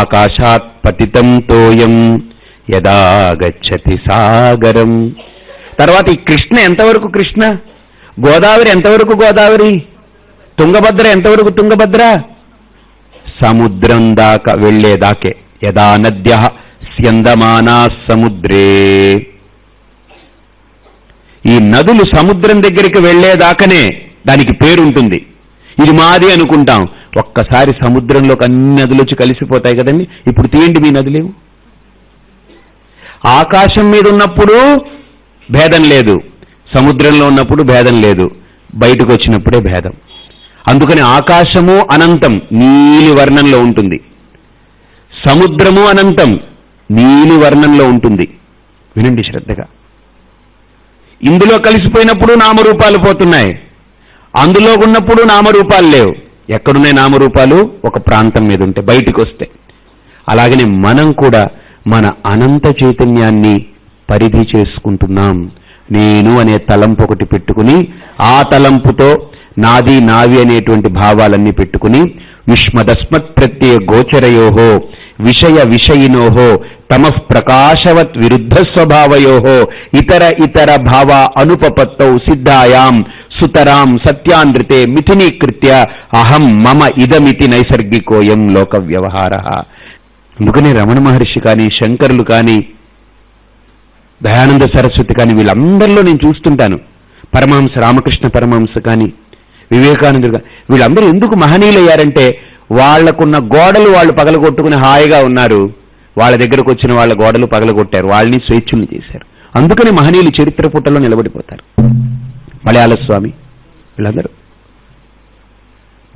ఆకాశాత్ పతితం తోయం యదా గచ్చతి సాగరం. తర్వాత ఈ కృష్ణ ఎంతవరకు కృష్ణ? గోదావరి ఎంతవరకు గోదావరి? తుంగభద్ర ఎంతవరకు తుంగభద్ర? సముద్రం దాకా వెళ్ళేదాకే యదా నద్య స్యందమానా సముద్రే. ఈ నదులు సముద్రం దగ్గరికి వెళ్ళేదాకనే దానికి పేరుంటుంది. ఇది మాది అనుకుంటాం. ఒక్కసారి సముద్రంలోకి అన్ని నదులు వచ్చి కలిసిపోతాయి కదండి. ఇప్పుడు తీయండి మీ నదులేవు. ఆకాశం మీద ఉన్నప్పుడు భేదం లేదు. సముద్రంలో ఉన్నప్పుడు భేదం లేదు. బయటకు వచ్చినప్పుడే భేదం. అందుకని ఆకాశము అనంతం నీలి వర్ణంలో ఉంటుంది. సముద్రము అనంతం నీలి వర్ణంలో ఉంటుంది. వినండి శ్రద్ధగా. ఇందులో కలిసిపోయినప్పుడు నామరూపాలు పోతున్నాయి. అందులో ఉన్నప్పుడు నామరూపాలు లేవు. ఎక్కడున్నాయి నామరూపాలు? ఒక ప్రాంతం మీద ఉంటే బయటికి వస్తే అలాగనే మనం కూడా మన అనంత చైతన్యాన్ని పరిధి చేసుకుంటున్నాం. నేను అనే తలంపు ఒకటి పెట్టుకుని ఆ తలంపుతో నాది నావి అనేటువంటి భావాలన్నీ పెట్టుకుని విష్మదస్మత్ ప్రత్యయ గోచరయోహో విషయ విషయినోహో తమ ప్రకాశవత్ విరుద్ధ స్వభావయో ఇతర ఇతర భావ అనుపపత్తౌ సిద్ధాయాం. సుతరాం సత్యాన్ృతే మిథునీకృత్య అహం మమ ఇదమితి నైసర్గికోయం లోక వ్యవహార అందుకనే రమణ మహర్షి కానీ శంకరులు కానీ దయానంద సరస్వతి కానీ వీళ్ళందరిలో నేను చూస్తుంటాను. పరమహంస రామకృష్ణ పరమహంస కానీ వివేకానందుడు కానీ. వీళ్ళందరూ ఎందుకు మహనీయులయ్యారంటే వాళ్ళకున్న గోడలు వాళ్ళు పగలగొట్టుకుని హాయిగా ఉన్నారు. వాళ్ళ దగ్గరకు వచ్చిన వాళ్ళ గోడలు పగలగొట్టారు. వాళ్ళని స్వేచ్ఛుల్ని చేశారు. అందుకని మహనీయులు చరిత్ర పుట్టలో నిలబడిపోతారు. మలయాళ స్వామి వీళ్ళందరూ.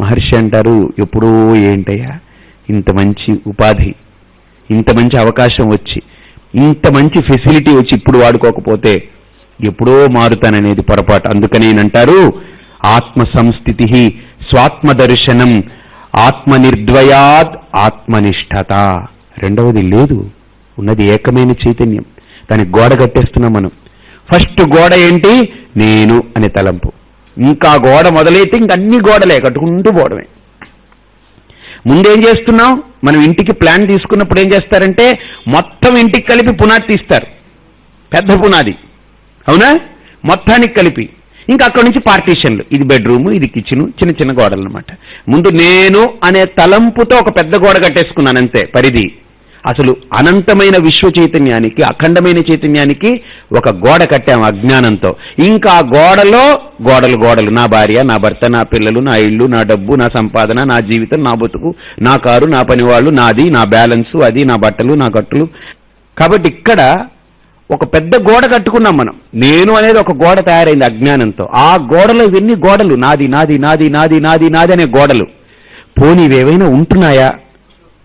మహర్షి అంటారు ఎప్పుడో ఏంటయ్యా ఇంత మంచి ఉపాధి ఇంత మంచి అవకాశం వచ్చి ఇంత మంచి ఫెసిలిటీ వచ్చి ఇప్పుడు వాడుకోకపోతే ఎప్పుడో మారుతాననేది పొరపాటు. అందుకనేనంటారు ఆత్మ సంస్థితి స్వాత్మదర్శనం ఆత్మనిర్ద్వయాద్ ఆత్మనిష్టత. రెండవది లేదు ఉన్నది ఏకమైన చైతన్యం. దానికి గోడ కట్టేస్తున్నాం మనం. ఫస్ట్ గోడ ఏంటి? నేను అనే తలంపు. ఇంకా గోడ మొదలైతే ఇంక అన్ని గోడలే కట్టుకుంటూ పోవడమే. ముందేం చేస్తున్నాం? మనం ఇంటికి ప్లాన్ తీసుకున్నప్పుడు ఏం చేస్తారంటే మొత్తం ఇంటికి కలిపి పునాది తీస్తారు. పెద్ద పునాది. అవునా? మొత్తానికి కలిపి. ఇంకా అక్కడి నుంచి పార్టీషన్లు. ఇది బెడ్రూమ్ ఇది కిచెన్ చిన్న చిన్న గోడలు అనమాట ముందు నేను అనే తలంపుతో ఒక పెద్ద గోడ కట్టేసుకున్నాను అంతే పరిధి. అసలు అనంతమైన విశ్వ చైతన్యానికి అఖండమైన చైతన్యానికి ఒక గోడ కట్టాం అజ్ఞానంతో. ఇంకా ఆ గోడలో గోడలు గోడలు. నా భార్య నా భర్త నా పిల్లలు నా ఇల్లు నా డబ్బు నా సంపాదన నా జీవితం నా బతుకు నా కారు నా పనివాళ్ళు నాది నా బ్యాలెన్సు అది నా బట్టలు నా కట్టులు. కాబట్టి ఇక్కడ ఒక పెద్ద గోడ కట్టుకున్నాం మనం. నేను అనేది ఒక గోడ తయారైంది అజ్ఞానంతో. ఆ గోడలో ఇవన్నీ గోడలు? నాది నాది నాది నాది నాది నాది అనే గోడలు. పోనీ ఇవేవైనా ఉంటున్నాయా?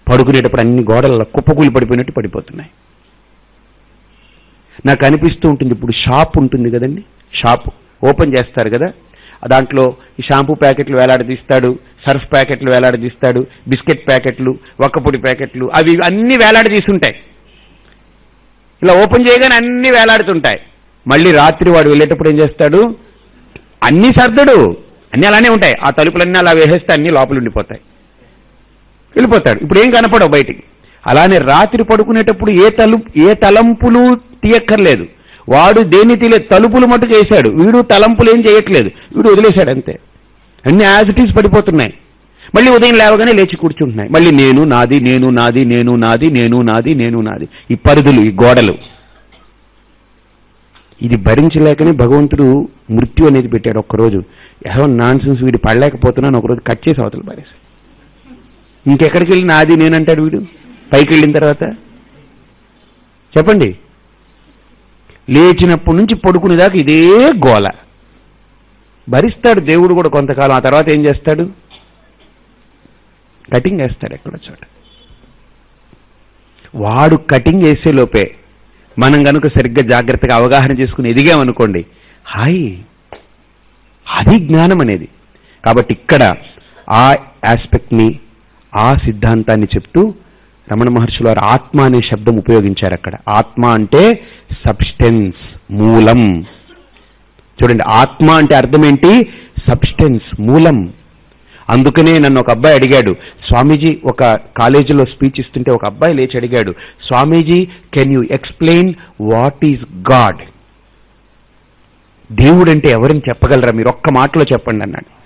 పడుకునేటప్పుడు అన్ని గోడల కుప్పకూలి పడిపోయినట్టు పడిపోతున్నాయి. నాకు అనిపిస్తూ ఉంటుంది ఇప్పుడు షాప్ ఉంటుంది కదండి. షాప్ ఓపెన్ చేస్తారు కదా. దాంట్లో ఈ షాంపూ ప్యాకెట్లు వేలాడదీస్తాడు సర్ఫ్ ప్యాకెట్లు వేలాడదీస్తాడు బిస్కెట్ ప్యాకెట్లు ఒక్కపొడి ప్యాకెట్లు అవి అన్ని వేలాడదీస్తుంటాయి ఇలా ఓపెన్ చేయగానే అన్ని వేలాడుతుంటాయి. మళ్ళీ రాత్రి వాడు వెళ్ళేటప్పుడు ఏం చేస్తాడు? అన్ని సర్దుడు. అన్ని అలానే ఉంటాయి. ఆ తలుపులన్నీ అలా వేసేస్తే అన్ని లోపల ఉండిపోతాయి వెళ్ళిపోతాడు. ఇప్పుడు ఏం కనపడవు బయటికి. అలానే రాత్రి పడుకునేటప్పుడు ఏ తలుపు ఏ తలంపులు తీయక్కర్లేదు. వాడు దేన్ని తీయలేదు తలుపులు మటుకు చేశాడు వీడు తలంపులు ఏం చేయట్లేదు వీడు వదిలేశాడు అంతే. అన్ని యాజిటీస్ పడిపోతున్నాయి. మళ్ళీ ఉదయం లేవగానే లేచి కూర్చుంటున్నాయి. మళ్ళీ నేను నాది నేను నాది నేను నాది నేను నాది నేను నాది. ఈ పరిధులు ఈ గోడలు. ఇది భరించలేకనే భగవంతుడు మృత్యు అనేది పెట్టాడు ఒక్కరోజు. ఏమో నాన్సెన్స్ వీడి వీడు పడలేకపోతున్నాను ఒకరోజు కట్ చేసి అవతల పారేసి ఇంకెక్కడికి వెళ్ళి నాది నేనంటాడు వీడు? పైకి వెళ్ళిన తర్వాత? చెప్పండి. లేచినప్పటి నుంచి పడుకునేదాకా ఇదే గోల. భరిస్తాడు దేవుడు కూడా కొంతకాలం. ఆ తర్వాత ఏం చేస్తాడు? కటింగ్ వేస్తాడు ఎక్కడ చోట. వాడు కటింగ్ వేసే లోపే మనం కనుక సరిగ్గా జాగ్రత్తగా అవగాహన చేసుకుని ఎదిగామనుకోండి హాయ్ అది జ్ఞానం అనేది. కాబట్టి ఇక్కడ ఆ ఆస్పెక్ట్ని ఆ సిద్ధాంతాన్ని చెప్తూ రమణ మహర్షులు వారు ఆత్మ అనే శబ్దం ఉపయోగించారు అక్కడ. ఆత్మ అంటే సబ్స్టెన్స్ మూలం. చూడండి ఆత్మ అంటే అర్థం ఏంటి? సబ్స్టెన్స్ మూలం. అందుకనే నన్ను ఒక అబ్బాయి అడిగాడు. స్వామీజీ ఒక కాలేజీలో స్పీచ్ ఇస్తుంటే ఒక అబ్బాయి లేచి అడిగాడు Swamiji can you explain what is God దేవుడు అంటే ఎవరిని చెప్పగలరా? మీరు ఒక్క మాటలో చెప్పండి అన్నాడు.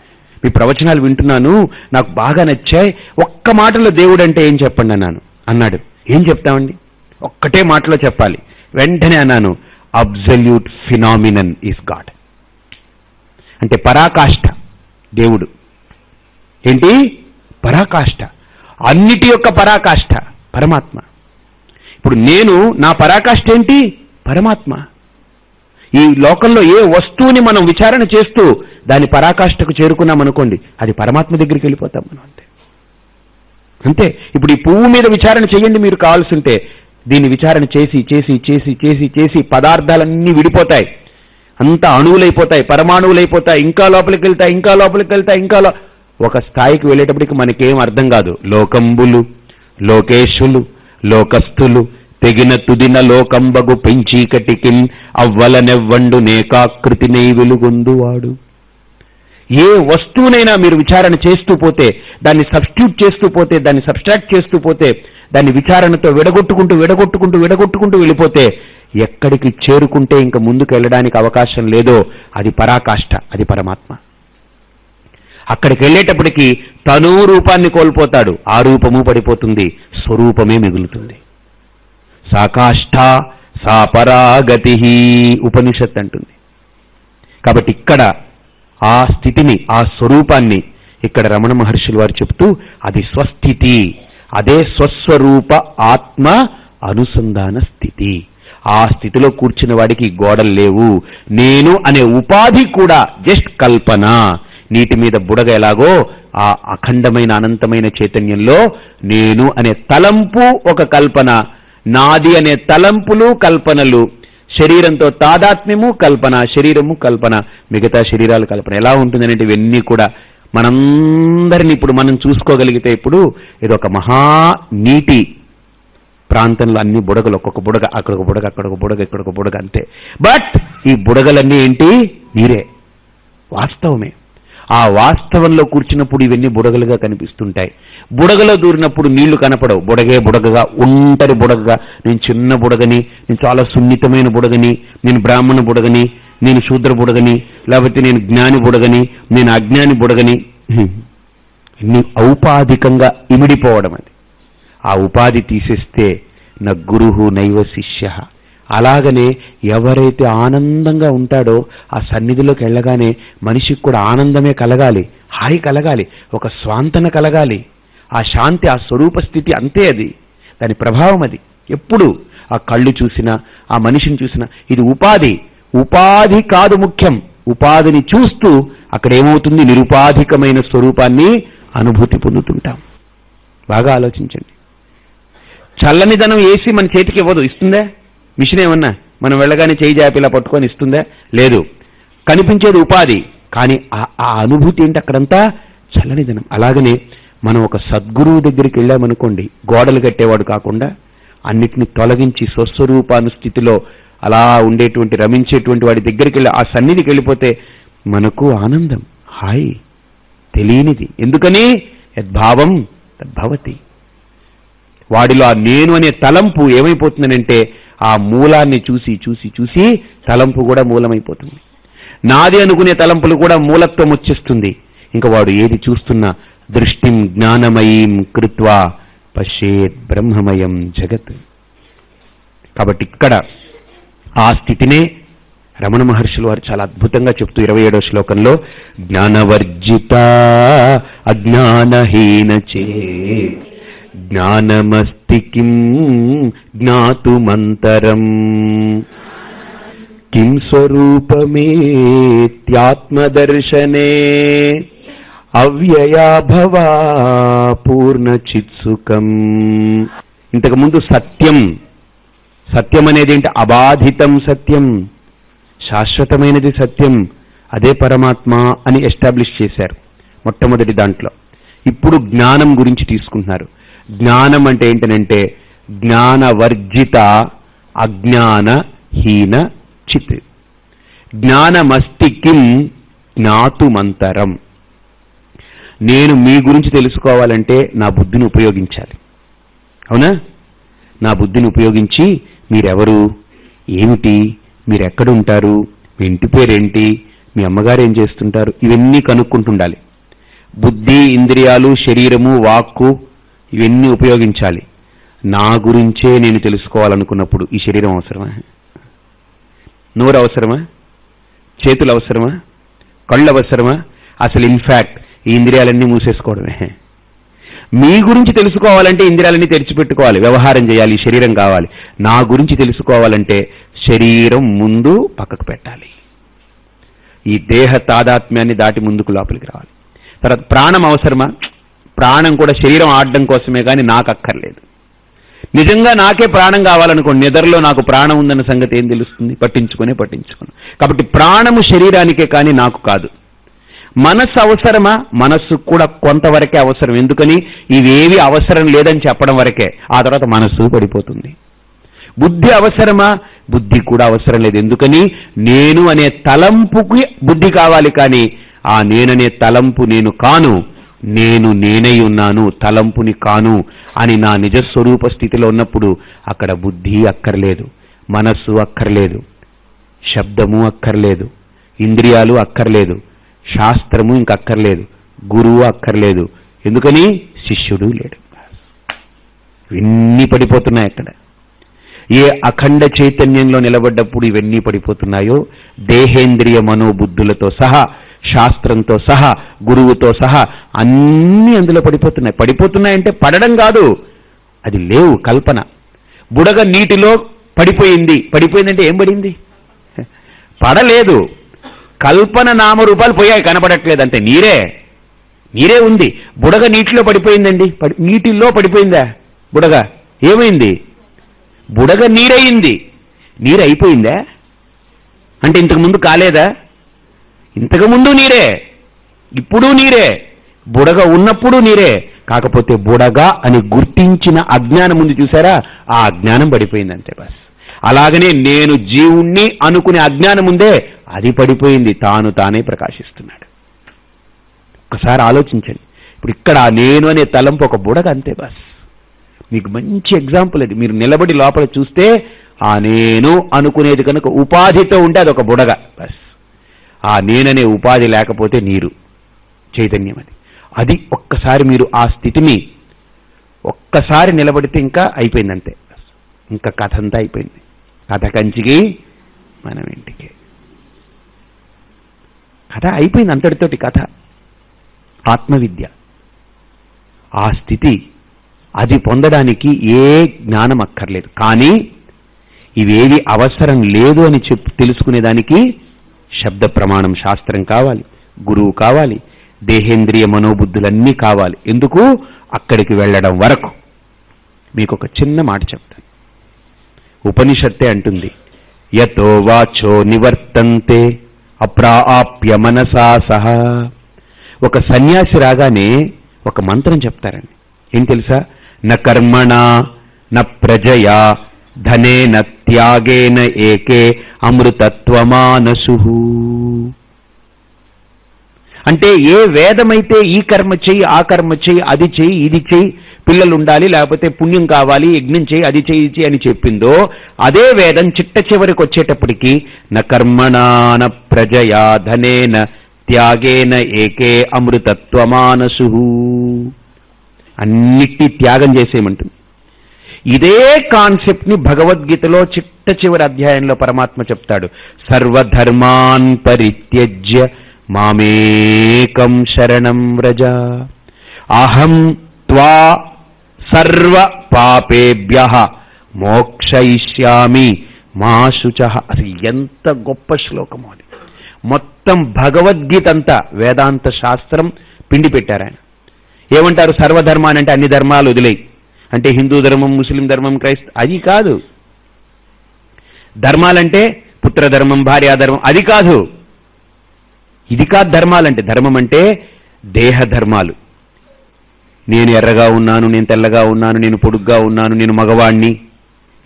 మీ ప్రవచనాలు వింటున్నాను నాకు బాగా నచ్చాయి ఒక్క మాటలో దేవుడు అంటే ఏం చెప్పండి అన్నాను. అన్నాడు. ఏం చెప్తామండి? ఒక్కటే మాటలో చెప్పాలి. వెంటనే అన్నాను అబ్జల్యూట్ ఫినామినన్ ఈస్ గాడ్ అంటే పరాకాష్ఠ దేవుడు. ఏంటి? పరాకాష్ఠ అన్నిటి యొక్క పరాకాష్ఠ పరమాత్మ. ఇప్పుడు నేను నా పరాకాష్ఠ ఏంటి? పరమాత్మ. ఈ లోకంలో ఏ వస్తువుని మనం విచారణ చేస్తూ దాని పరాకాష్ఠకు చేరుకున్నామనుకోండి అది పరమాత్మ దగ్గరికి వెళ్ళిపోతాం మనం అంతే. అంతే. ఇప్పుడు ఈ పువ్వు మీద విచారణ చేయండి మీరు కావాల్సింటే దీన్ని విచారణ చేసి చేసి చేసి చేసి చేసి పదార్థాలన్నీ విడిపోతాయి. అంతా అణువులైపోతాయి పరమాణువులైపోతాయి ఇంకా లోపలికి వెళ్తాయి ఇంకా లోపలికి వెళ్తాయి ఇంకా ఒక స్థాయికి వెళ్ళేటప్పటికి మనకేం అర్థం కాదు. లోకంబులు లోకేశులు లోకస్థులు తెగిన తుదిన లోకంబగు పెంచీకటికిన్ అవ్వలనెవ్వండు నేకాకృతినై వెలుగొందువాడు. ఏ వస్తువునైనా మీరు విచారణ చేస్తూ పోతే దాన్ని సబ్స్టిట్యూట్ చేస్తూ పోతే దాన్ని సబ్స్ట్రాక్ట్ చేస్తూ పోతే దాన్ని విచారణతో విడగొట్టుకుంటూ విడగొట్టుకుంటూ విడగొట్టుకుంటూ వెళ్ళిపోతే ఎక్కడికి చేరుకుంటే ఇంక ముందుకు వెళ్ళడానికి అవకాశం లేదో అది పరాకాష్ట అది పరమాత్మ. అక్కడికి వెళ్ళేటప్పటికి తను రూపాన్ని కోల్పోతాడు. ఆ రూపము పడిపోతుంది స్వరూపమే మిగులుతుంది. సాకాష్ఠ సాపరాగతి ఉపనిషత్ అంటుంది. కాబట్టి ఇక్కడ ఆ స్థితిని ఆ స్వరూపాన్ని ఇక్కడ రమణ మహర్షులు వారు చెప్తూ అది స్వస్థితి అదే స్వస్వరూప ఆత్మ అనుసంధాన స్థితి. ఆ స్థితిలో కూర్చున్న వాడికి గోడలు లేవు. నేను అనే ఉపాధి కూడా జస్ట్ కల్పన. నీటి మీద బుడగ ఎలాగో ఆ అఖండమైన అనంతమైన చైతన్యంలో నేను అనే తలంపు ఒక కల్పన. నాది అనే తలంపులు కల్పనలు. శరీరంతో తాదాత్మ్యము కల్పన. శరీరము కల్పన. మిగతా శరీరాలు కల్పన. ఎలా ఉంటుందనేది ఇవన్నీ కూడా మనందరిని ఇప్పుడు మనం చూసుకోగలిగితే ఇప్పుడు ఇది ఒక మహా నీటి ప్రాంతంలో అన్ని బుడగలు ఒక్కొక్క బుడగ అక్కడ ఒక బుడగ అక్కడ ఒక బుడగ ఇక్కడ ఒక బుడగ అంతే. బట్ ఈ బుడగలన్నీ ఏంటి? నీరే. వాస్తవమే. ఆ వాస్తవంలో కూర్చున్నప్పుడు ఇవన్నీ బుడగలుగా కనిపిస్తుంటాయి. బుడగలో దూరినప్పుడు నీళ్ళు కనపడవు. బుడగే బుడగగా ఒంటరి బుడగగా. నేను చిన్న బుడగని నేను చాలా సున్నితమైన బుడగని నేను బ్రాహ్మణ బుడగని నేను శూద్ర బుడగని లేకపోతే నేను జ్ఞాని బుడగని నేను అజ్ఞాని బుడగని. నీ ఔపాధికంగా ఇమిడిపోవడం అది. ఆ ఉపాధి తీసేస్తే నా గురుహు నైవ శిష్య. అలాగనే ఎవరైతే ఆనందంగా ఉంటాడో ఆ సన్నిధిలోకి వెళ్ళగానే మనిషికి కూడా ఆనందమే కలగాలి. హాయి కలగాలి. ఒక స్వాంతన కలగాలి. ఆ శాంతి ఆ స్వరూప స్థితి అంతే అది. దాని ప్రభావం అది. ఎప్పుడు ఆ కళ్ళు చూసినా ఆ మనిషిని చూసినా ఇది ఉపాధి. ఉపాధి కాదు ముఖ్యం. ఉపాధిని చూస్తూ అక్కడేమవుతుంది? నిరుపాధికమైన స్వరూపాన్ని అనుభూతి పొందుతుంటాం. బాగా ఆలోచించండి. చల్లనిదనం వేసి మన చేతికి ఇవ్వదు. ఇస్తుందా? మిషన్ ఏమన్నా? మనం వెళ్ళగానే చేయి జాపిలా పట్టుకొని ఇస్తుందా? లేదు. కనిపించేది ఉపాధి. కానీ ఆ అనుభూతి ఏంటి అక్కడంతా? చల్లనిదనం అలాగనే మనం ఒక సద్గురువు దగ్గరికి వెళ్ళామనుకోండి గోడలు కట్టేవాడు కాకుండా అన్నిటిని తొలగించి స్వస్వరూపాను స్థితిలో అలా ఉండేటువంటి రమించేటువంటి వాడి దగ్గరికి వెళ్ళి ఆ సన్నిధికి వెళ్ళిపోతే మనకు ఆనందం. హాయ్. తెలియనిది. ఎందుకని? యద్భావం తద్భవతి. వాడిలో ఆ నేను అనే తలంపు ఏమైపోతుందనంటే ఆ మూలాన్ని చూసి చూసి చూసి తలంపు కూడా మూలమైపోతుంది. నాది అనుకునే తలంపులు కూడా మూలత్వం వచ్చేస్తుంది. ఇంకా వాడు ఏది చూస్తున్నా దృష్టిం జ్ఞానమయీం కృత్వా పశ్యేత్ బ్రహ్మమయం జగత్ కాబట్టి ఇక్కడ ఆ స్థితినే రమణ మహర్షులు వారు చాలా అద్భుతంగా చెప్తూ ఇరవై ఏడో శ్లోకంలో జ్ఞానవర్జిత అజ్ఞానహీన చే జ్ఞానమస్తి కిం జ్ఞాతుమంతరం కిం స్వరూపమేత్యాత్మదర్శనే అవ్యయాభవా పూర్ణచిత్సుకం. ఇంతకుముందు సత్యం. సత్యం అనేది ఏంటి అబాధితం సత్యం. శాశ్వతమైనది సత్యం. అదే పరమాత్మ అని ఎస్టాబ్లిష్ చేశారు మొట్టమొదటి దాంట్లో. ఇప్పుడు జ్ఞానం గురించి తీసుకుంటున్నారు. జ్ఞానం అంటే ఏంటనంటే జ్ఞానవర్జిత అజ్ఞానహీన చిత్. జ్ఞానమస్తి కిం జ్ఞాతుమంతరం. నేను మీ గురించి తెలుసుకోవాలంటే నా బుద్ధిని ఉపయోగించాలి. అవునా? నా బుద్ధిని ఉపయోగించి మీరెవరు? ఏమిటి? మీరెక్కడుంటారు? మీ ఇంటి పేరేంటి? మీ అమ్మగారు ఏం చేస్తుంటారు? ఇవన్నీ కనుక్కుంటుండాలి. బుద్ధి ఇంద్రియాలు శరీరము వాక్కు ఇవన్నీ ఉపయోగించాలి. నా గురించే నేను తెలుసుకోవాలనుకున్నప్పుడు ఈ శరీరం అవసరమా? నోరు అవసరమా? చేతులు అవసరమా? కళ్ళు అవసరమా? అసలు ఇన్ఫాక్ట్ ఈ ఇంద్రియాలన్నీ మూసేసుకోవడమే. మీ గురించి తెలుసుకోవాలంటే ఇంద్రియాలన్నీ తెరిచిపెట్టుకోవాలి వ్యవహారం చేయాలి శరీరం కావాలి. నా గురించి తెలుసుకోవాలంటే శరీరం ముందు పక్కకు పెట్టాలి. ఈ దేహ తాదాత్మ్యాన్ని దాటి ముందుకు లోపలికి రావాలి. తర్వాత ప్రాణం అవసరమా? ప్రాణం కూడా శరీరం ఆడడం కోసమే కానీ నాకు అక్కర్లేదు. నిజంగా నాకే ప్రాణం కావాలనుకోండి నిద్రలో నాకు ప్రాణం ఉందన్న సంగతి ఏం తెలుస్తుంది? పట్టించుకునే పట్టించుకుని. కాబట్టి ప్రాణము శరీరానికే కానీ నాకు కాదు. మనస్సు అవసరమా? మనస్సు కూడా కొంతవరకే అవసరం. ఎందుకని? ఇవేవి అవసరం లేదని చెప్పడం వరకే. ఆ తర్వాత మనస్సు పడిపోతుంది. బుద్ధి అవసరమా? బుద్ధి కూడా అవసరం లేదు. ఎందుకని? నేను అనే తలంపుకి బుద్ధి కావాలి కానీ ఆ నేననే తలంపు నేను కాను నేను నేనై ఉన్నాను తలంపుని కాను అని నా నిజస్వరూప స్థితిలో ఉన్నప్పుడు అక్కడ బుద్ధి అక్కర్లేదు మనస్సు అక్కర్లేదు శబ్దము అక్కర్లేదు ఇంద్రియాలు అక్కర్లేదు శాస్త్రము ఇంకక్కర్లేదు. గురువు అక్కర్లేదు. ఎందుకని? శిష్యుడు లేడు. ఇవన్నీ పడిపోతున్నాయి అక్కడ. ఏ అఖండ చైతన్యంలో నిలబడ్డప్పుడు ఇవన్నీ పడిపోతున్నాయో? దేహేంద్రియ మనోబుద్ధులతో సహా శాస్త్రంతో సహా గురువుతో సహా అన్నీ అందులో పడిపోతున్నాయి. పడిపోతున్నాయంటే పడడం కాదు. అది లేవు కల్పన. బుడగ నీటిలో పడిపోయింది. పడిపోయిందంటే ఏం పడింది? పడలేదు. కల్పన నామరూపాలు పోయాయి కనపడట్లేదు నీరే. నీరే ఉంది. బుడగ నీటిలో పడిపోయిందండి. నీటిల్లో పడిపోయిందా? బుడగ. ఏమైంది? బుడగ నీరయింది నీరు అయిపోయిందా అంటే ఇంతకు ముందు కాలేదా? ఇంతకు ముందు నీరే. ఇప్పుడు నీరే. బుడగ ఉన్నప్పుడు నీరే. కాకపోతే బుడగ అని గుర్తించిన అజ్ఞానం ఉంది చూసారా? ఆ అజ్ఞానం పడిపోయింది అంతే బస్. అలాగనే నేను జీవుణ్ణి అనుకునే అజ్ఞానం ఉందే. అది పడిపోయింది తాను తానే ప్రకాశిస్తున్నాడు. ఒకసారి ఆలోచించండి. ఇప్పుడు ఇక్కడ నేను అనే తలంపు ఒక బుడగ అంతే బస్. మీకు మంచి ఎగ్జాంపుల్ అది. మీరు నిలబడి లోపల చూస్తే ఆ నేను అనుకునేది కనుక ఉపాధితో ఉంటే అది ఒక బుడగ బస్. ఆ నేననే ఉపాధి లేకపోతే నీరు. చైతన్యం అది. అది ఒక్కసారి మీరు ఆ స్థితిని ఒక్కసారి నిలబడితే ఇంకా అయిపోయిందంతే ఇంకా కథ అంతా అయిపోయింది. కథ కంచికి మనం ఇంటికి. కథ అయిపోయింది అంతటితోటి కథ. ఆత్మవిద్య. ఆ స్థితి అది పొందడానికి ఏ జ్ఞానం అక్కర్లేదు. కానీ ఇవేవి అవసరం లేదు అని చెప్పు తెలుసుకునేదానికి శబ్ద ప్రమాణం శాస్త్రం కావాలి గురువు కావాలి దేహేంద్రియ మనోబుద్ధులన్నీ కావాలి. ఎందుకు? అక్కడికి వెళ్ళడం వరకు. మీకు ఒక చిన్న మాట చెప్తాను. ఉపనిషత్తే అంటుంది యతో వాచో నివర్తంతే. అప్రాప్య మనసా సహా. ఒక సన్యాసి రాగానే ఒక మంత్రం చెప్తారండి. ఏం తెలుసా? న కర్మణ న ప్రజయా ధనేన త్యాగేన ఏకే అమృతత్వమానసు. అంటే ఏ వేదమైతే ఈ కర్మ చెయ్యి ఆ కర్మ చెయ్యి అది చెయ్యి ఇది చెయ్యి పిల్లలు ఉండాలి లేకపోతే పుణ్యం కావాలి యజ్ఞం చేయి అది చేయి అని చెప్పిందో అదే వేదం చిట్ట చివరికి వచ్చేటప్పటికి న కర్మణాన ప్రజయా ధనేన త్యాగేన ఏకే అమృతత్వమానసు. అన్నిటి త్యాగం చేసేయమంటుంది. ఇదే కాన్సెప్ట్ని భగవద్గీతలో చిట్ట చివరి అధ్యాయంలో పరమాత్మ చెప్తాడు. సర్వధర్మాన్ పరిత్యజ్య మామేకం శరణం వ్రజ. అహం త్వా సర్వ పాపేభ్య. మోక్షయిష్యామి మా శుచ. అసలు ఎంత గొప్ప శ్లోకము అది. మొత్తం భగవద్గీత అంతా వేదాంత శాస్త్రం పిండి పెట్టారు ఆయన. ఏమంటారు సర్వధర్మాన్ని అంటే అన్ని ధర్మాలు వదిలేయి. అంటే హిందూ ధర్మం ముస్లిం ధర్మం క్రైస్త అది కాదు. ధర్మాలంటే పుత్రధర్మం భార్యాధర్మం అది కాదు. ఇది కాదు ధర్మాలంటే. ధర్మం అంటే దేహధర్మాలు. నేను ఎర్రగా ఉన్నాను నేను తెల్లగా ఉన్నాను నేను పొడుగ్గా ఉన్నాను నేను మగవాణ్ణి.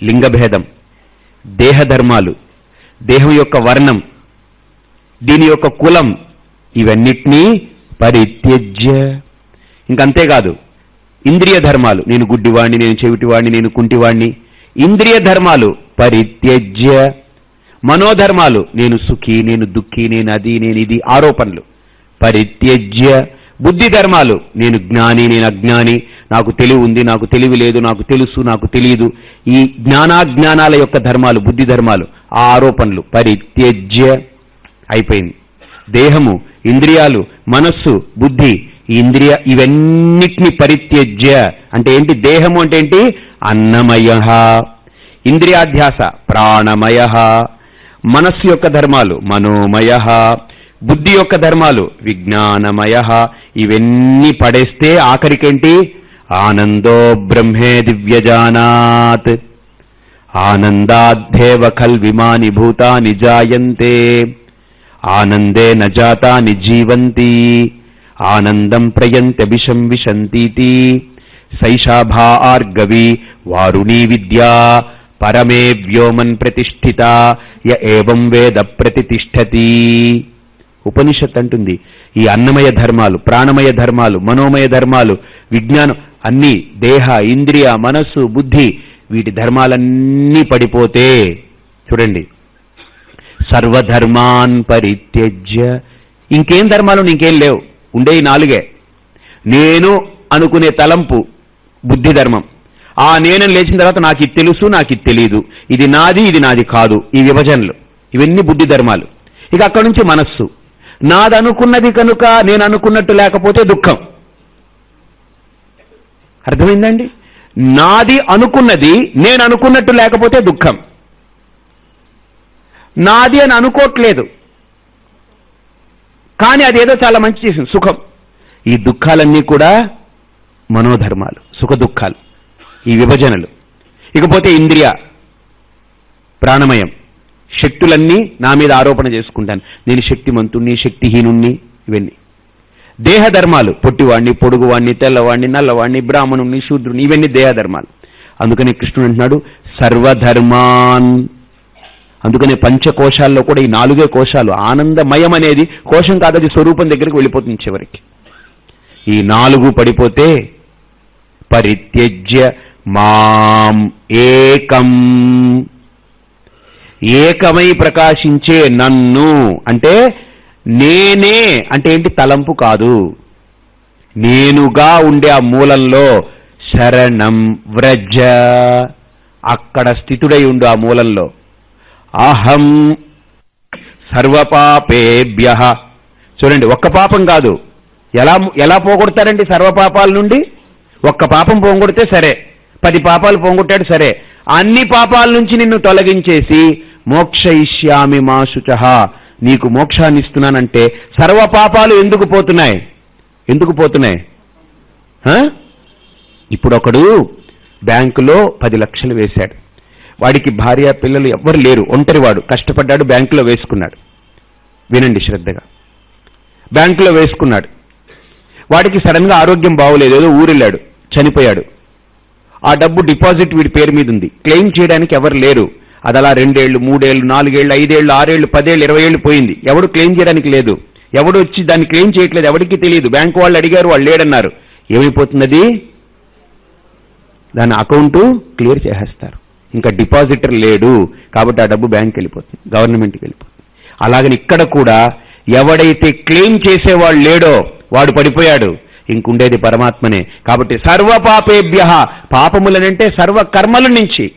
లింగభేదం. దేహధర్మాలు. దేహం యొక్క వర్ణం. దీని యొక్క కులం. ఇవన్నిటినీ పరిత్యజ్య. ఇంకంతేకాదు ఇంద్రియ ధర్మాలు నేను గుడ్డివాణ్ణి నేను చెవిటివాణ్ణి నేను కుంటివాణ్ణి. ఇంద్రియ ధర్మాలు పరిత్యజ్య. మనోధర్మాలు. నేను సుఖి నేను దుఃఖి నేను అది నేను ఇది ఆరోపణలు. పరిత్యజ్య. బుద్ధి ధర్మాలు నేను జ్ఞాని నేను అజ్ఞాని. నాకు తెలివి ఉంది నాకు తెలివి లేదు నాకు తెలుసు నాకు తెలియదు. ఈ జ్ఞానాజ్ఞానాల యొక్క ధర్మాలు బుద్ధి ధర్మాలు ఆ ఆరోపణలు పరిత్యజ్య అయిపోయింది. దేహము ఇంద్రియాలు మనస్సు బుద్ధి ఇంద్రియ ఇవన్నిటిని పరిత్యజ్య అంటే ఏంటి? దేహము అంటే ఏంటి? అన్నమయ. ఇంద్రియాధ్యాస ప్రాణమయ. మనస్సు యొక్క ధర్మాలు మనోమయ. బుద్ధి యొక్క ధర్మాలు. విజ్ఞానమయ. ఇవన్నీ పడేస్తే ఆఖరికేంటి? ఆనందో బ్రహ్మే దివ్యజానాత్. ఆనందాద్ధేవ ఖల్విమాని భూతాని జాయంతే ఆనందే నజాతాని జీవంతి ఆనందం ప్రయంత్యభిషం విశంతీతి. సైషాభార్గవి వారుణీ విద్యా. పరమే వ్యోమన్ ప్రతిష్ఠిత. య ఏవం వేద ప్రతిష్టతి ఉపనిషత్ అంటుంది ఈ అన్నమయ ధర్మాలు ప్రాణమయ ధర్మాలు మనోమయ ధర్మాలు విజ్ఞానం అన్ని దేహ ఇంద్రియ మనస్సు బుద్ధి వీటి ధర్మాలన్నీ పడిపోతే చూడండి సర్వధర్మాన్ పరిత్యజ్య. ఇంకేం ధర్మాలు ఇంకేం లేవు. ఉండే నాలుగే. నేను అనుకునే తలంపు బుద్ధి ధర్మం. ఆ నేను లేచిన తర్వాత నాకు ఇది తెలుసు నాకు ఇది తెలియదు ఇది నాది ఇది నాది కాదు. ఈ విభజనలు. ఇవన్నీ బుద్ధి ధర్మాలు. ఇక అక్కడి నుంచి మనస్సు. నాదనుకున్నది కనుక నేను అనుకున్నట్టు లేకపోతే దుఃఖం. అర్థమైందండి? నాది అనుకున్నది నేను అనుకున్నట్టు లేకపోతే దుఃఖం. నాది అని అనుకోవట్లేదు కానీ అదేదో చాలా మంచి చేసింది సుఖం. ఈ దుఃఖాలన్నీ కూడా మనోధర్మాలు సుఖ దుఃఖాలు ఈ విభజనలు. ఇకపోతే ఇంద్రియ ప్రాణమయం. శక్తులన్నీ నా మీద ఆరోపణ చేసుకుంటాను. నేను శక్తిమంతుణ్ణి శక్తిహీనుణ్ణి ఇవన్నీ. దేహధర్మాలు పొట్టివాణ్ణి పొడుగువాణ్ణి తెల్లవాణ్ణి నల్లవాణ్ణి బ్రాహ్మణుణ్ణి శూద్రుని ఇవన్నీ దేహధర్మాలు. అందుకని కృష్ణుడు అంటున్నాడు సర్వధర్మాన్. అందుకనే పంచకోశాల్లో కూడా ఈ నాలుగే కోశాలు ఆనందమయం అనేది కోశం కాదు అది స్వరూపం దగ్గరికి వెళ్ళిపోతుంది చివరికి. ఈ నాలుగు పడిపోతే పరిత్యజ్య మాం ఏకం. ఏకమై ప్రకాశించే నన్ను. అంటే నేనే అంటే ఏంటి? తలంపు కాదు. నేనుగా ఉండే ఆ మూలంలో శరణం వ్రజ. అక్కడ స్థితుడై ఉండు ఆ మూలంలో. అహం సర్వపాపేభ్య. చూడండి ఒక్క పాపం కాదు. ఎలా ఎలా పోగొడతారండి సర్వపాపాల నుండి? ఒక్క పాపం పోగొడితే సరే. పది పాపాలు పోగొట్టాడు సరే. అన్ని పాపాల నుంచి నిన్ను తొలగించేసి మోక్ష ఇష్యామి మా నీకు మోక్షాన్ని ఇస్తున్నానంటే సర్వ పాపాలు ఎందుకు పోతున్నాయి? ఎందుకు పోతున్నాయి? ఇప్పుడొకడు ఇప్పుడు ఒకడు బ్యాంకులో పది లక్షలు వేశాడు. వాడికి భార్య పిల్లలు ఎవ్వరు లేరు. ఒంటరివాడు. కష్టపడ్డాడు బ్యాంకులో వేసుకున్నాడు. వినండి శ్రద్ధగా. బ్యాంకులో వేసుకున్నాడు. వాడికి సడన్గా ఆరోగ్యం బాగోలేదు. ఏదో ఊరెళ్ళాడు. చనిపోయాడు. ఆ డబ్బు డిపాజిట్ వీడి పేరు మీద ఉంది క్లెయిమ్ చేయడానికి ఎవరు లేరు. అది అలా రెండేళ్ళు మూడేళ్ళు నాలుగేళ్ళు ఐదేళ్ళు ఆరేళ్ళు పదేళ్ళు ఇరవై ఏళ్ళు పోయింది. ఎవడు క్లెయిమ్ చేయడానికి లేదు. ఎవడు వచ్చి దాన్ని క్లెయిమ్ చేయట్లేదు ఎవరికి తెలియదు. బ్యాంకు వాళ్ళు అడిగారు వాళ్ళు లేడన్నారు. ఏమైపోతున్నది? దాని అకౌంట్ క్లియర్ చేసేస్తారు. ఇంకా డిపాజిటర్ లేడు. కాబట్టి ఆ డబ్బు బ్యాంక్ వెళ్ళిపోతుంది గవర్నమెంట్కి వెళ్ళిపోతుంది. అలాగని ఇక్కడ కూడా ఎవడైతే క్లెయిమ్ చేసేవాడు లేడో వాడు పడిపోయాడు. ఇంకుండేది పరమాత్మనే. కాబట్టి సర్వపాపేభ్య పాపములనంటే సర్వకర్మల నుంచి.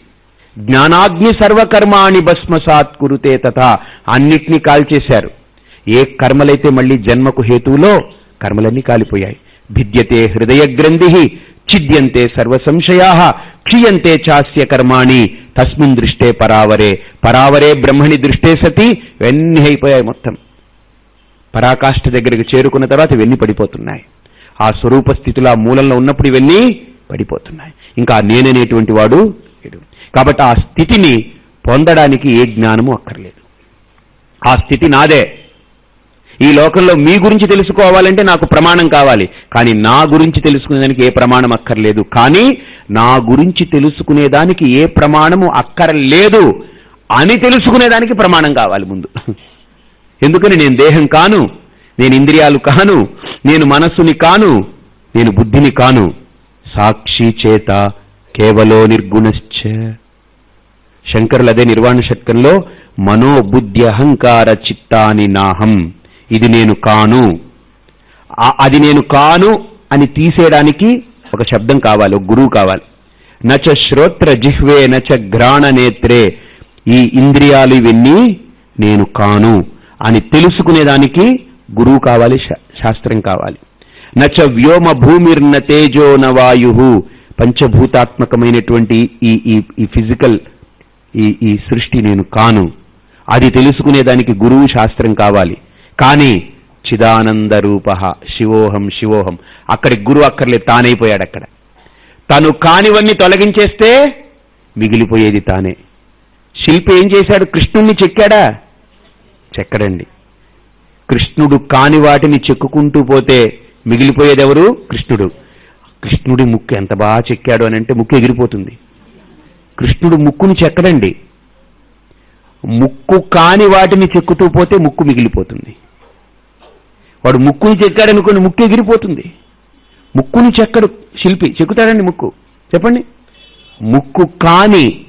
జ్ఞానాగ్ని సర్వకర్మాణి భస్మసాత్ కురుతే తథా అన్నిటినీ కాల్చేశారు. ఏ కర్మలైతే మళ్ళీ జన్మకు హేతువులో కర్మలన్నీ కాలిపోయాయి. భిద్యతే హృదయ గ్రంథి చిద్యంతే సర్వ సంశయా క్షీయంతే చాస్య కర్మాణి తస్మిన్ దృష్టే పరావరే. పరావరే బ్రహ్మణి దృష్టే సతి ఇవన్నీ అయిపోయాయి మొత్తం. పరాకాష్ఠ దగ్గరికి చేరుకున్న తర్వాత వెన్ని పడిపోతున్నాయి. ఆ స్వరూప స్థితిలో ఆ మూలంలో ఉన్నప్పుడు ఇవన్నీ పడిపోతున్నాయి. ఇంకా నేననేటువంటి వాడు కాబట్టి ఆ స్థితిని పొందడానికి ఏ జ్ఞానము అక్కర్లేదు. ఆ స్థితి నాదే. ఈ లోకంలో మీ గురించి తెలుసుకోవాలంటే నాకు ప్రమాణం కావాలి. కానీ నా గురించి తెలుసుకునేదానికి ఏ ప్రమాణం అక్కర్లేదు. కానీ నా గురించి తెలుసుకునేదానికి ఏ ప్రమాణము అక్కర్లేదు అని తెలుసుకునేదానికి ప్రమాణం కావాలి ముందు. ఎందుకని నేను దేహం కాను నేను ఇంద్రియాలు కాను నేను మనస్సుని కాను నేను బుద్ధిని కాను. సాక్షి చేత కేవలో నిర్గుణశ్చ. శంకరులు అదే నిర్వాణ షట్కంలో మనోబుద్ధి అహంకార చిత్తాని నాహం. ఇది నేను కాను. అది నేను కాను అని తీసేయడానికి ఒక శబ్దం కావాలి ఒక గురువు కావాలి. నచ శ్రోత్ర జిహ్వే నచ ఘ్రాణ నేత్రే. ఈ ఇంద్రియాలు ఇవన్నీ నేను కాను అని తెలుసుకునేదానికి గురువు కావాలి శాస్త్రం కావాలి. నచ వ్యోమ భూమిర్న తేజోన వాయు. పంచభూతాత్మకమైనటువంటి ఈ ఈ ఈ ఫిజికల్ ఈ ఈ సృష్టి నేను కాను. అది తెలుసుకునేదానికి గురువు శాస్త్రం కావాలి. కానీ చిదానంద రూప శివోహం శివోహం. అక్కడి గురువు అక్కర్లేదు తానైపోయాడు అక్కడ. తను కానివన్నీ తొలగించేస్తే మిగిలిపోయేది తానే. శిల్పి ఏం చేశాడు? కృష్ణుణ్ణి చెక్కాడా? చెక్కడండి. కృష్ణుడు కాని వాటిని చెక్కుకుంటూ పోతే మిగిలిపోయేదెవరు? కృష్ణుడు. కృష్ణుడి ముక్కు ఎంత బాగా చెక్కాడు అని అంటే ముక్కు ఎగిరిపోతుంది. కృష్ణుడు ముక్కుని చెక్కడండి. ముక్కు కాని వాటిని చెక్కుతూ పోతే ముక్కు మిగిలిపోతుంది. వాడు ముక్కుని చెక్కాడనుకోని ముక్కు ఎగిరిపోతుంది. ముక్కుని చెక్కడు. శిల్పి చెక్కుతాడండి ముక్కు. చెప్పండి. ముక్కు కాని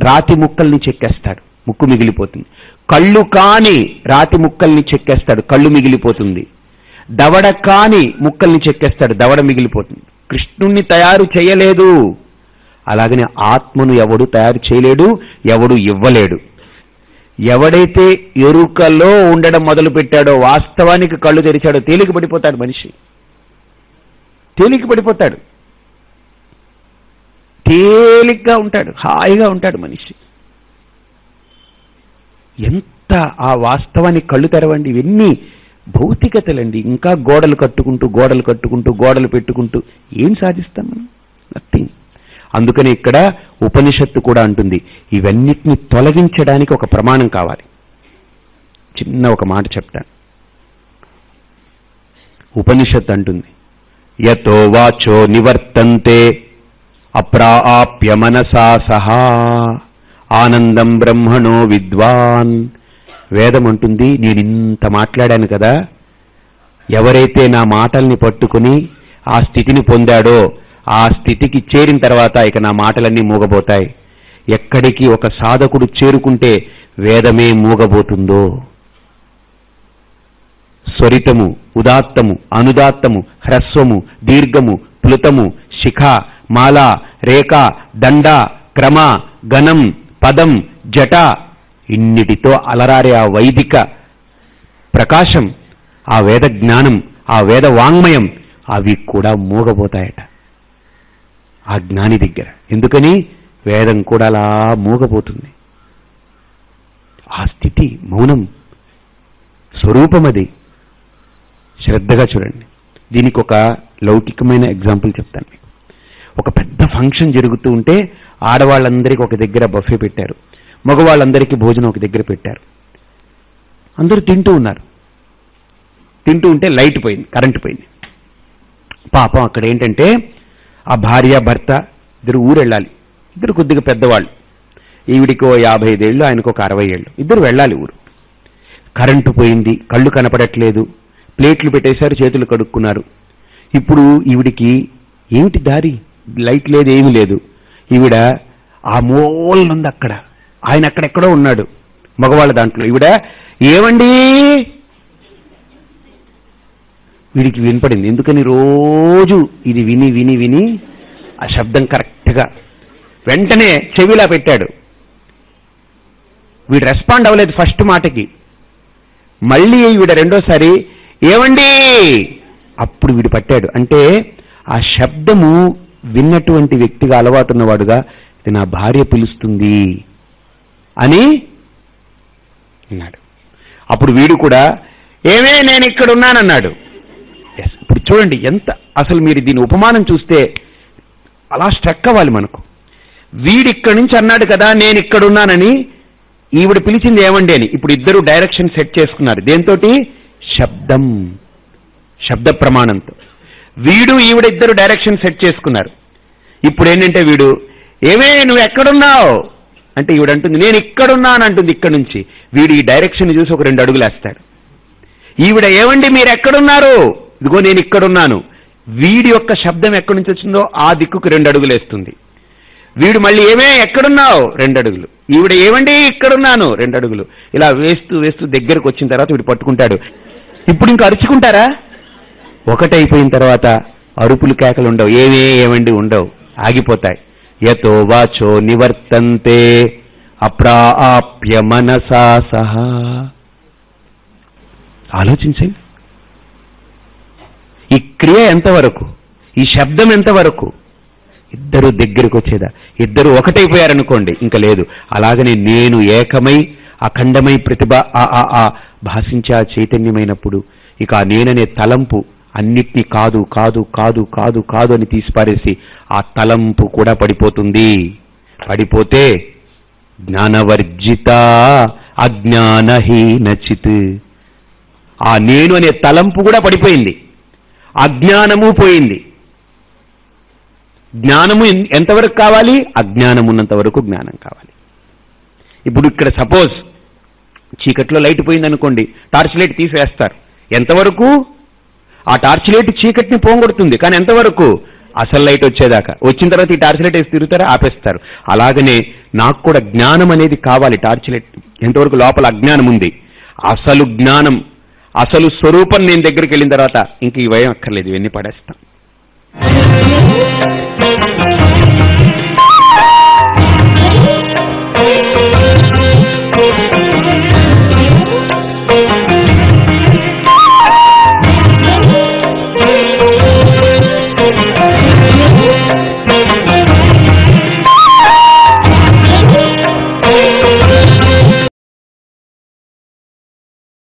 రాతి ముక్కల్ని చెక్కేస్తాడు. ముక్కు మిగిలిపోతుంది. కళ్ళు కాని రాతి ముక్కల్ని చెక్కేస్తాడు కళ్ళు మిగిలిపోతుంది. దవడ కాని ముక్కల్ని చెక్కేస్తాడు దవడ మిగిలిపోతుంది. కృష్ణుణ్ణి తయారు చేయలేదు. అలాగనే ఆత్మను ఎవడు తయారు చేయలేడు ఎవడు ఇవ్వలేడు. ఎవడైతే ఎరుకలో ఉండడం మొదలు పెట్టాడో వాస్తవానికి కళ్ళు తెరిచాడో తేలిక పడిపోతాడు మనిషి. తేలిక పడిపోతాడు. తేలిగ్గా ఉంటాడు హాయిగా ఉంటాడు మనిషి. ఎంత ఆ వాస్తవాన్ని కళ్ళు తెరవండి ఇవన్నీ భౌతికతలండి. ఇంకా గోడలు కట్టుకుంటూ గోడలు కట్టుకుంటూ గోడలు పెట్టుకుంటూ ఏం సాధిస్తాం మనం? నథింగ్ అందుకని ఇక్కడ ఉపనిషత్తు కూడా అంటుంది ఇవన్నిటిని తొలగించడానికి ఒక ప్రమాణం కావాలి. చిన్న ఒక మాట చెప్తాను. ఉపనిషత్తు అంటుంది యతో వాచో నివర్తంతే అప్రాప్య మనసా సహా. ఆనందం బ్రహ్మణో విద్వాన్. వేదం అంటుంది నేను ఇంత మాట్లాడాను కదా. ఎవరైతే నా మాటల్ని పట్టుకుని ఆ స్థితిని పొందాడో ఆ స్థితికి చేరిన తర్వాత ఇక నా మాటలన్నీ మూగబోతాయి. ఎక్కడికి ఒక సాధకుడు చేరుకుంటే వేదమే మూగబోతుందో. స్వరితము ఉదాత్తము అనుదాత్తము హ్రస్వము దీర్ఘము ప్లుతము శిఖ మాల రేఖ దండ క్రమ గణం పదం జట. ఇన్నిటితో అలరారే ఆ వైదిక ప్రకాశం ఆ వేద జ్ఞానం ఆ వేద వాంగ్మయం అవి కూడా మూగబోతాయట. ఆ జ్ఞాని దగ్గర. ఎందుకని? వేదం కూడా అలా మూగబోతుంది. ఆ స్థితి మౌనం స్వరూపమది శ్రద్ధగా చూడండి. దీనికి ఒక లౌకికమైన ఎగ్జాంపుల్ చెప్తాను మీకు. ఒక పెద్ద ఫంక్షన్ జరుగుతూ ఉంటే ఆడవాళ్ళందరికీ ఒక దగ్గర బఫే పెట్టారు. మగవాళ్ళందరికీ భోజనం ఒక దగ్గర పెట్టారు. అందరూ తింటూ ఉన్నారు. తింటూ ఉంటే లైట్ పోయింది కరెంటు పోయింది. పాపం అక్కడ ఏంటంటే ఆ భార్య భర్త ఇద్దరు ఊరు వెళ్ళాలి ఇద్దరు కొద్దిగా పెద్దవాళ్ళు. ఈవిడికో యాభై ఐదేళ్ళు ఆయనకు ఒక అరవై ఏళ్ళు ఇద్దరు వెళ్ళాలి ఊరు. కరెంటు పోయింది కళ్ళు కనపడట్లేదు. ప్లేట్లు పెట్టేశారు చేతులు కడుక్కున్నారు. ఇప్పుడు ఈవిడికి ఏమిటి దారి? లైట్ లేదు ఏమీ లేదు. ఈవిడ ఆ మూలనుంది అక్కడ. ఆయన అక్కడెక్కడో ఉన్నాడు మగవాళ్ళ దాంట్లో. ఈవిడ ఏమండి? వీడికి వినపడింది. ఎందుకని రోజు ఇది విని విని విని ఆ శబ్దం కరెక్ట్గా వెంటనే చెవిలా పెట్టాడు. వీడు రెస్పాండ్ అవ్వలేదు ఫస్ట్ మాటకి. మళ్ళీ వీడు రెండోసారి ఏమండి? అప్పుడు వీడు పట్టాడు. అంటే ఆ శబ్దము విన్నటువంటి వ్యక్తిగా అలవాటు ఉన్నవాడుగా ఇది నా భార్య పిలుస్తుంది అని అన్నాడు. అప్పుడు వీడు కూడా ఏమే నేను ఇక్కడ ఉన్నానన్నాడు ఇప్పుడు చూడండి ఎంత అసలు మీరు దీని ఉపమానం చూస్తే అలా స్ట్రక్ అవ్వాలి మనకు. వీడిక్కడి నుంచి అన్నాడు కదా నేను ఇక్కడున్నానని ఈవిడ పిలిచింది ఏమండి అని. ఇప్పుడు ఇద్దరు డైరెక్షన్ సెట్ చేసుకున్నారు. దేంతో శబ్దం. శబ్ద ప్రమాణంతో. వీడు ఈవిడ ఇద్దరు డైరెక్షన్ సెట్ చేసుకున్నారు. ఇప్పుడు ఏంటంటే వీడు ఏమే నువ్వు ఎక్కడున్నావు? అంటే ఈవిడ అంటుంది నేను ఇక్కడున్నాను అంటుంది ఇక్కడ నుంచి. వీడు ఈ డైరెక్షన్ చూసి ఒక రెండు అడుగులు వేస్తాడు. ఈవిడ ఏమండి మీరు ఎక్కడున్నారు ఇదిగో నేను ఇక్కడున్నాను. వీడి యొక్క శబ్దం ఎక్కడి నుంచి వచ్చిందో ఆ దిక్కుకు రెండు అడుగులు వేస్తుంది. వీడు మళ్ళీ ఏమే ఎక్కడున్నావు? రెండు అడుగులు. ఈవిడ ఏమండి ఇక్కడున్నాను? రెండు అడుగులు. ఇలా వేస్తూ వేస్తూ దగ్గరకు వచ్చిన తర్వాత వీడు పట్టుకుంటాడు. ఇప్పుడు ఇంకా అరుచుకుంటారా? ఒకటైపోయిన తర్వాత అరుపులు కేకలు ఉండవు ఏమే ఏమండి ఉండవు. ఆగిపోతాయి. యతో వాచో నివర్తంతే అప్రాప్య మనసా సహా. ఆలోచించండి. ఈ క్రియ ఎంతవరకు? ఈ శబ్దం ఎంతవరకు? ఇద్దరు దగ్గరికి వచ్చేదా ఇద్దరు ఒకటైపోయారనుకోండి ఇంకా లేదు. అలాగనే నేను ఏకమై అఖండమై ప్రతిభ ఆ ఆ ఆ భాషించే ఆ చైతన్యమైనప్పుడు ఇక నేననే తలంపు అన్నిటినీ కాదు కాదు కాదు కాదు కాదు అని తీసిపారేసి ఆ తలంపు కూడా పడిపోతుంది. పడిపోతే జ్ఞానవర్జిత అజ్ఞానహీనచిత్. ఆ నేను అనే తలంపు కూడా పడిపోయింది. అజ్ఞానము పోయింది. జ్ఞానము ఎంతవరకు కావాలి? అజ్ఞానం ఉన్నంత వరకు జ్ఞానం కావాలి. ఇప్పుడు ఇక్కడ సపోజ్ చీకట్లో లైట్ పోయిందనుకోండి టార్చ్ లైట్ తీసివేస్తారు ఎంతవరకు? ఆ టార్చ్ లైట్ చీకటిని పోగొడుతుంది. కానీ ఎంతవరకు? అసలు లైట్ వచ్చేదాకా. వచ్చిన తర్వాత ఈ టార్చ్ లైట్ వేసి తిరుగుతారా? ఆపేస్తారు. అలాగనే నాకు కూడా జ్ఞానం అనేది కావాలి టార్చ్ లైట్. ఎంతవరకు లోపల అజ్ఞానం ఉంది? అసలు జ్ఞానం అసలు స్వరూపం నేను దగ్గరికి వెళ్ళిన తర్వాత ఇంక ఈ భయం అక్కర్లేదు. ఇవన్నీ పడేస్తాం.